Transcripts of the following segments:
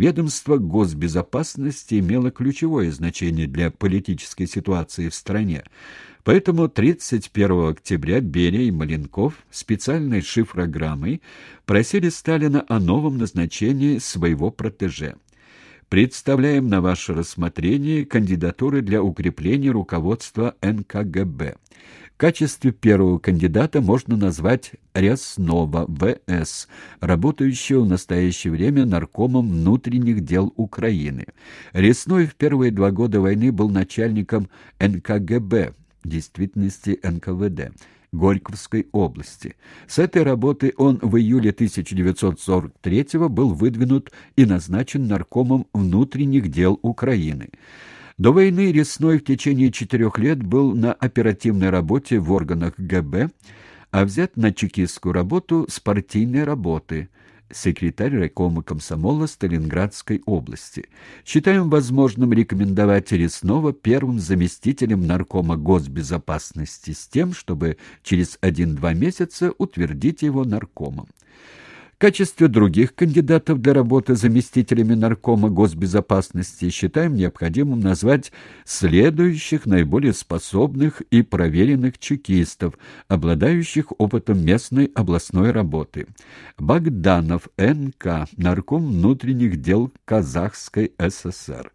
Ведомство госбезопасности имело ключевое значение для политической ситуации в стране. Поэтому 31 октября Берия и Маленков специальной шифрограммой просили Сталина о новом назначении своего протеже. Представляем на ваше рассмотрение кандидатуры для укрепления руководства НКГБ. Качестве первого кандидата можно назвать Ряснова В.С., работающего в настоящее время наркомом внутренних дел Украины. Рясной в первые два года войны был начальником НКГБ, действительности НКВД. Горьковской области. С этой работы он в июле 1943 был выдвинут и назначен наркомом внутренних дел Украины. До войны Ресной в течение четырех лет был на оперативной работе в органах ГБ, а взят на чекистскую работу с партийной работы – секретарь райкома комсомола Сталинградской области. Считаем возможным рекомендовать Реснова первым заместителем наркома госбезопасности с тем, чтобы через один-два месяца утвердить его наркомом. Качестве других кандидатов для работы заместителями наркома госбезопасности считаем необходимым назвать следующих наиболее способных и проверенных чекистов, обладающих опытом местной областной работы. Богданов Н.К., нарком внутренних дел Казахской ССР.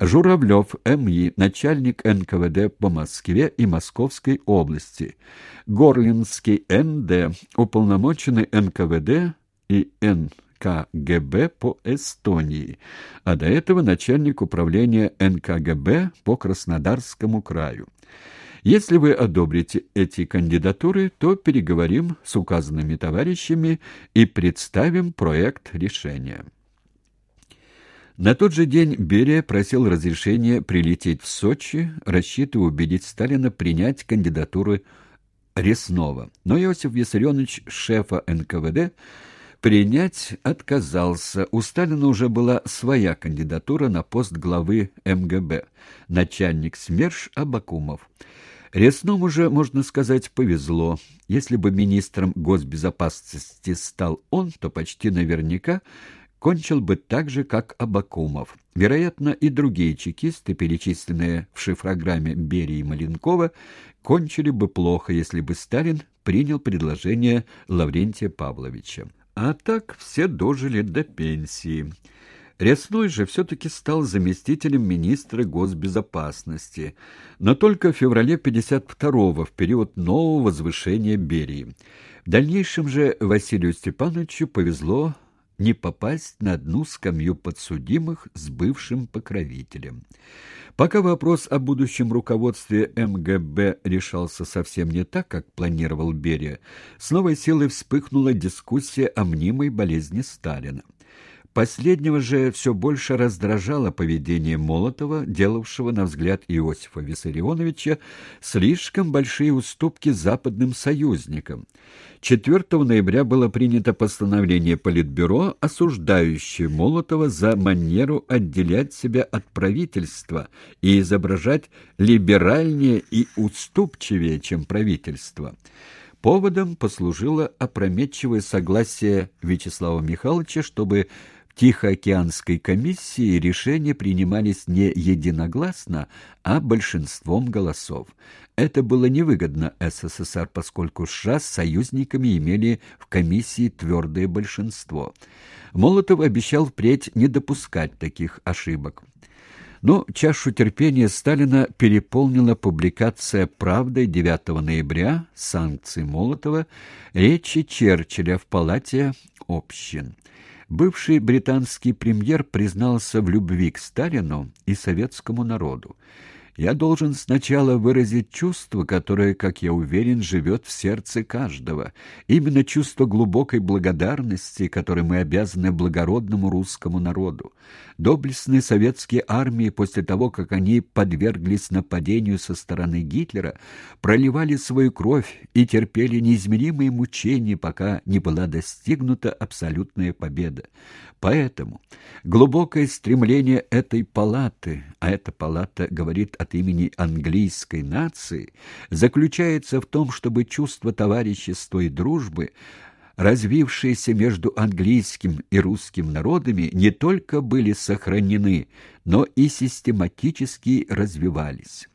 Журавлев М.И., начальник НКВД по Москве и Московской области. Горлинский Н.Д., уполномоченный НКВД и НКГБ по Эстонии, а до этого начальник управления НКГБ по Краснодарскому краю. Если вы одобрите эти кандидатуры, то переговорим с указанными товарищами и представим проект решения. На тот же день Берия просил разрешения прилететь в Сочи, рассчитывая убедить Сталина принять кандидатуру Реснова. Но Иосиф Виссарионович, шефа НКВД, принять отказался. У Сталина уже была своя кандидатура на пост главы МГБ, начальник СМЕРШ Абакумов. Ресному же, можно сказать, повезло. Если бы министром госбезопасности стал он, то почти наверняка кончил бы так же, как Абакумов. Вероятно, и другие чекисты, перечисленные в шифрограмме Берии и Маленкова, кончили бы плохо, если бы Сталин принял предложение Лаврентия Павловича. А так все дожили до пенсии. Рясной же все-таки стал заместителем министра госбезопасности, но только в феврале 52-го, в период нового возвышения Берии. В дальнейшем же Василию Степановичу повезло не попасть на одну скамью подсудимых с бывшим покровителем. Пока вопрос о будущем руководстве МГБ решался совсем не так, как планировал Берия, с новой силой вспыхнула дискуссия о мнимой болезни Сталина. Последнего же все больше раздражало поведение Молотова, делавшего, на взгляд Иосифа Виссарионовича, слишком большие уступки западным союзникам. 4 ноября было принято постановление Политбюро, осуждающее Молотова за манеру отделять себя от правительства и изображать либеральнее и уступчивее, чем правительство. Поводом послужило опрометчивое согласие Вячеслава Михайловича, чтобы Тихоокеанской комиссии решения принимались не единогласно, а большинством голосов. Это было невыгодно СССР, поскольку США с союзниками имели в комиссии твердое большинство. Молотов обещал впредь не допускать таких ошибок. Но чашу терпения Сталина переполнила публикация «Правдой» 9 ноября санкций Молотова речи Черчилля в Палате общин. Бывший британский премьер признался в любви к Сталину и советскому народу. Я должен сначала выразить чувство, которое, как я уверен, живет в сердце каждого. Именно чувство глубокой благодарности, которое мы обязаны благородному русскому народу. Доблестные советские армии после того, как они подверглись нападению со стороны Гитлера, проливали свою кровь и терпели неизмеримые мучения, пока не была достигнута абсолютная победа. Поэтому глубокое стремление этой палаты, а эта палата говорит от имени английской нации, заключается в том, чтобы чувство товарищества и дружбы развившиеся между английским и русским народами, не только были сохранены, но и систематически развивались.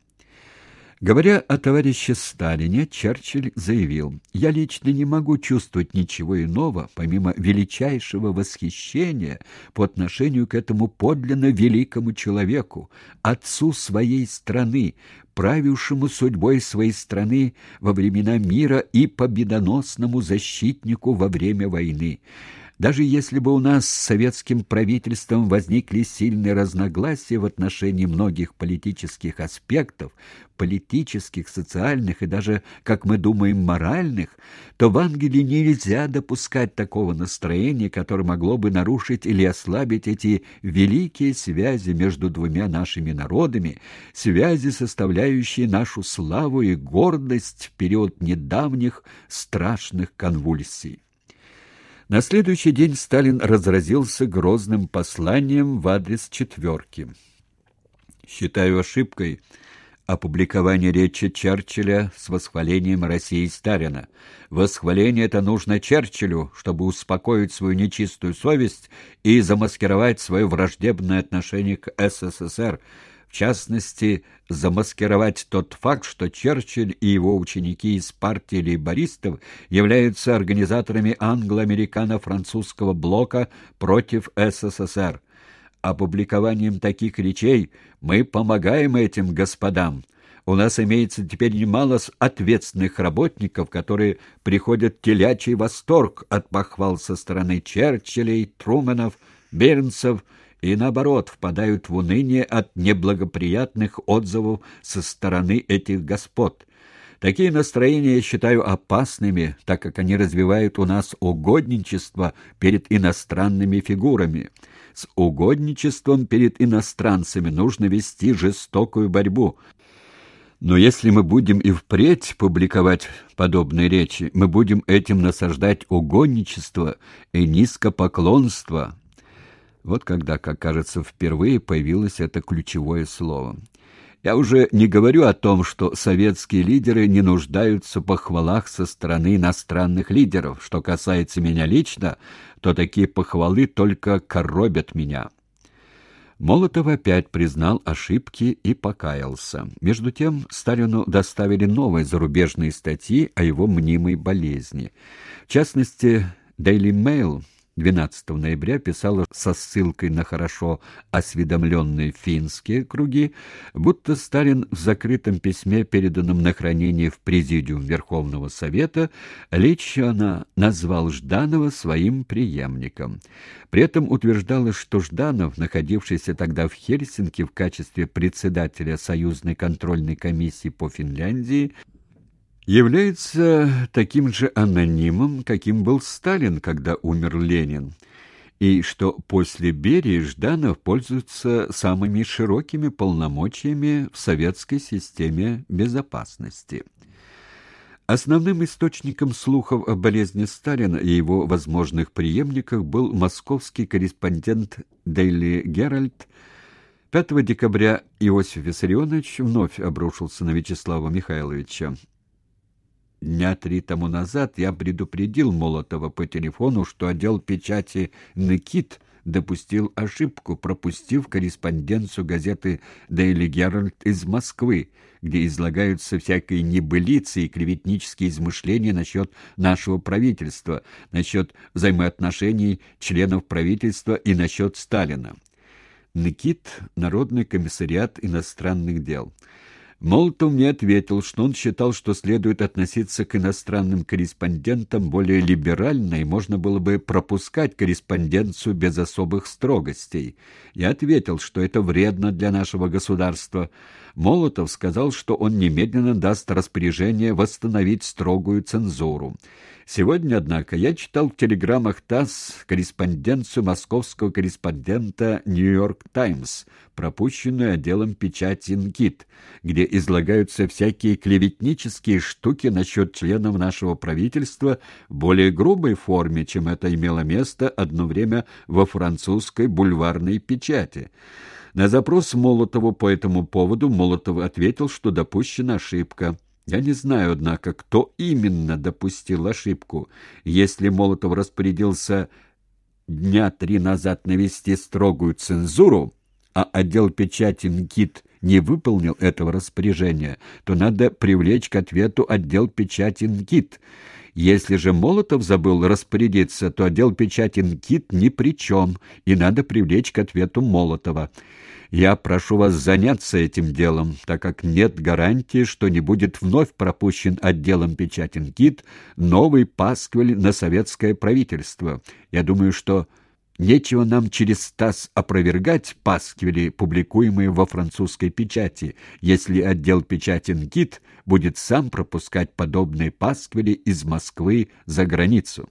Говоря о товарище Сталине, Черчилль заявил, «Я лично не могу чувствовать ничего иного, помимо величайшего восхищения по отношению к этому подлинно великому человеку, отцу своей страны, правившему судьбой своей страны во времена мира и победоносному защитнику во время войны». Даже если бы у нас с советским правительством возникли сильные разногласия в отношении многих политических аспектов, политических, социальных и даже, как мы думаем, моральных, то в Англии нельзя допускать такого настроения, которое могло бы нарушить или ослабить эти великие связи между двумя нашими народами, связи, составляющие нашу славу и гордость в период недавних страшных конвульсий. На следующий день Сталин разразился грозным посланием в адрес четверки. «Считаю ошибкой опубликование речи Черчилля с восхвалением России Сталина. Восхваление это нужно Черчиллю, чтобы успокоить свою нечистую совесть и замаскировать свое враждебное отношение к СССР, в частности, замаскировать тот факт, что Черчилль и его ученики из партии лейбористов являются организаторами англо-американо-французского блока против СССР. Опубликованием таких речей мы помогаем этим господам. У нас имеется теперь немало ответственных работников, которые приходят телячий восторг от похвал со стороны Черчиллей, Трумэнов, Бернсов, и, наоборот, впадают в уныние от неблагоприятных отзывов со стороны этих господ. Такие настроения я считаю опасными, так как они развивают у нас угодничество перед иностранными фигурами. С угодничеством перед иностранцами нужно вести жестокую борьбу. Но если мы будем и впредь публиковать подобные речи, мы будем этим насаждать угодничество и низкопоклонство, вот когда, как кажется, впервые появилось это ключевое слово. Я уже не говорю о том, что советские лидеры не нуждаются в похвалах со стороны иностранных лидеров. Что касается меня лично, то такие похвалы только коробят меня. Молотов опять признал ошибки и покаялся. Между тем Сталину доставили новые зарубежные статьи о его мнимой болезни. В частности, Daily Mail 12 ноября писала со ссылкой на хорошо осведомленные финские круги, будто Сталин в закрытом письме, переданном на хранение в Президиум Верховного Совета, лично назвал Жданова своим преемником. При этом утверждала, что Жданов, находившийся тогда в Хельсинки в качестве председателя Союзной контрольной комиссии по Финляндии, является таким же анонимом, каким был Сталин, когда умер Ленин, и что после Берии Жданов пользуется самыми широкими полномочиями в советской системе безопасности. Основным источником слухов о болезни Сталина и его возможных преемниках был московский корреспондент Daily Herald. 5 декабря Иосиф Виссарионович вновь обрушился на Вячеслава Михайловича. Дня три тому назад я предупредил Молотова по телефону, что отдел печати «Никит» допустил ошибку, пропустив корреспонденцию газеты «Дейли Геральт» из Москвы, где излагаются всякие небылицы и клеветнические измышления насчет нашего правительства, насчет взаимоотношений членов правительства и насчет Сталина. Никит — Народный комиссариат иностранных дел. Молотов мне ответил, что он считал, что следует относиться к иностранным корреспондентам более либерально и можно было бы пропускать корреспонденцию без особых строгостей. Я ответил, что это вредно для нашего государства. Молотов сказал, что он немедленно даст распоряжение восстановить строгую цензуру. Сегодня, однако, я читал в телеграммах ТАСС корреспонденцию московского корреспондента «Нью-Йорк Таймс», пропущенную отделом печати «Инкит», где излагаются всякие клеветнические штуки насчет членов нашего правительства в более грубой форме, чем это имело место одно время во французской бульварной печати. На запрос Молотова по этому поводу Молотов ответил, что допущена ошибка. Я не знаю, однако, кто именно допустил ошибку. Если Молотов распорядился дня три назад навести строгую цензуру, а отдел печати НКИТ не выполнил этого распоряжения, то надо привлечь к ответу отдел печати НКИТ. Если же Молотов забыл распорядиться, то отдел печати НКИТ ни при чем, и надо привлечь к ответу Молотова. Я прошу вас заняться этим делом, так как нет гарантии, что не будет вновь пропущен отделом печати КИТ новый пасквиль на советское правительство. Я думаю, что Нечего нам через ТАСС опровергать пасквили, публикуемые во французской печати, если отдел печати НКИТ будет сам пропускать подобные пасквили из Москвы за границу.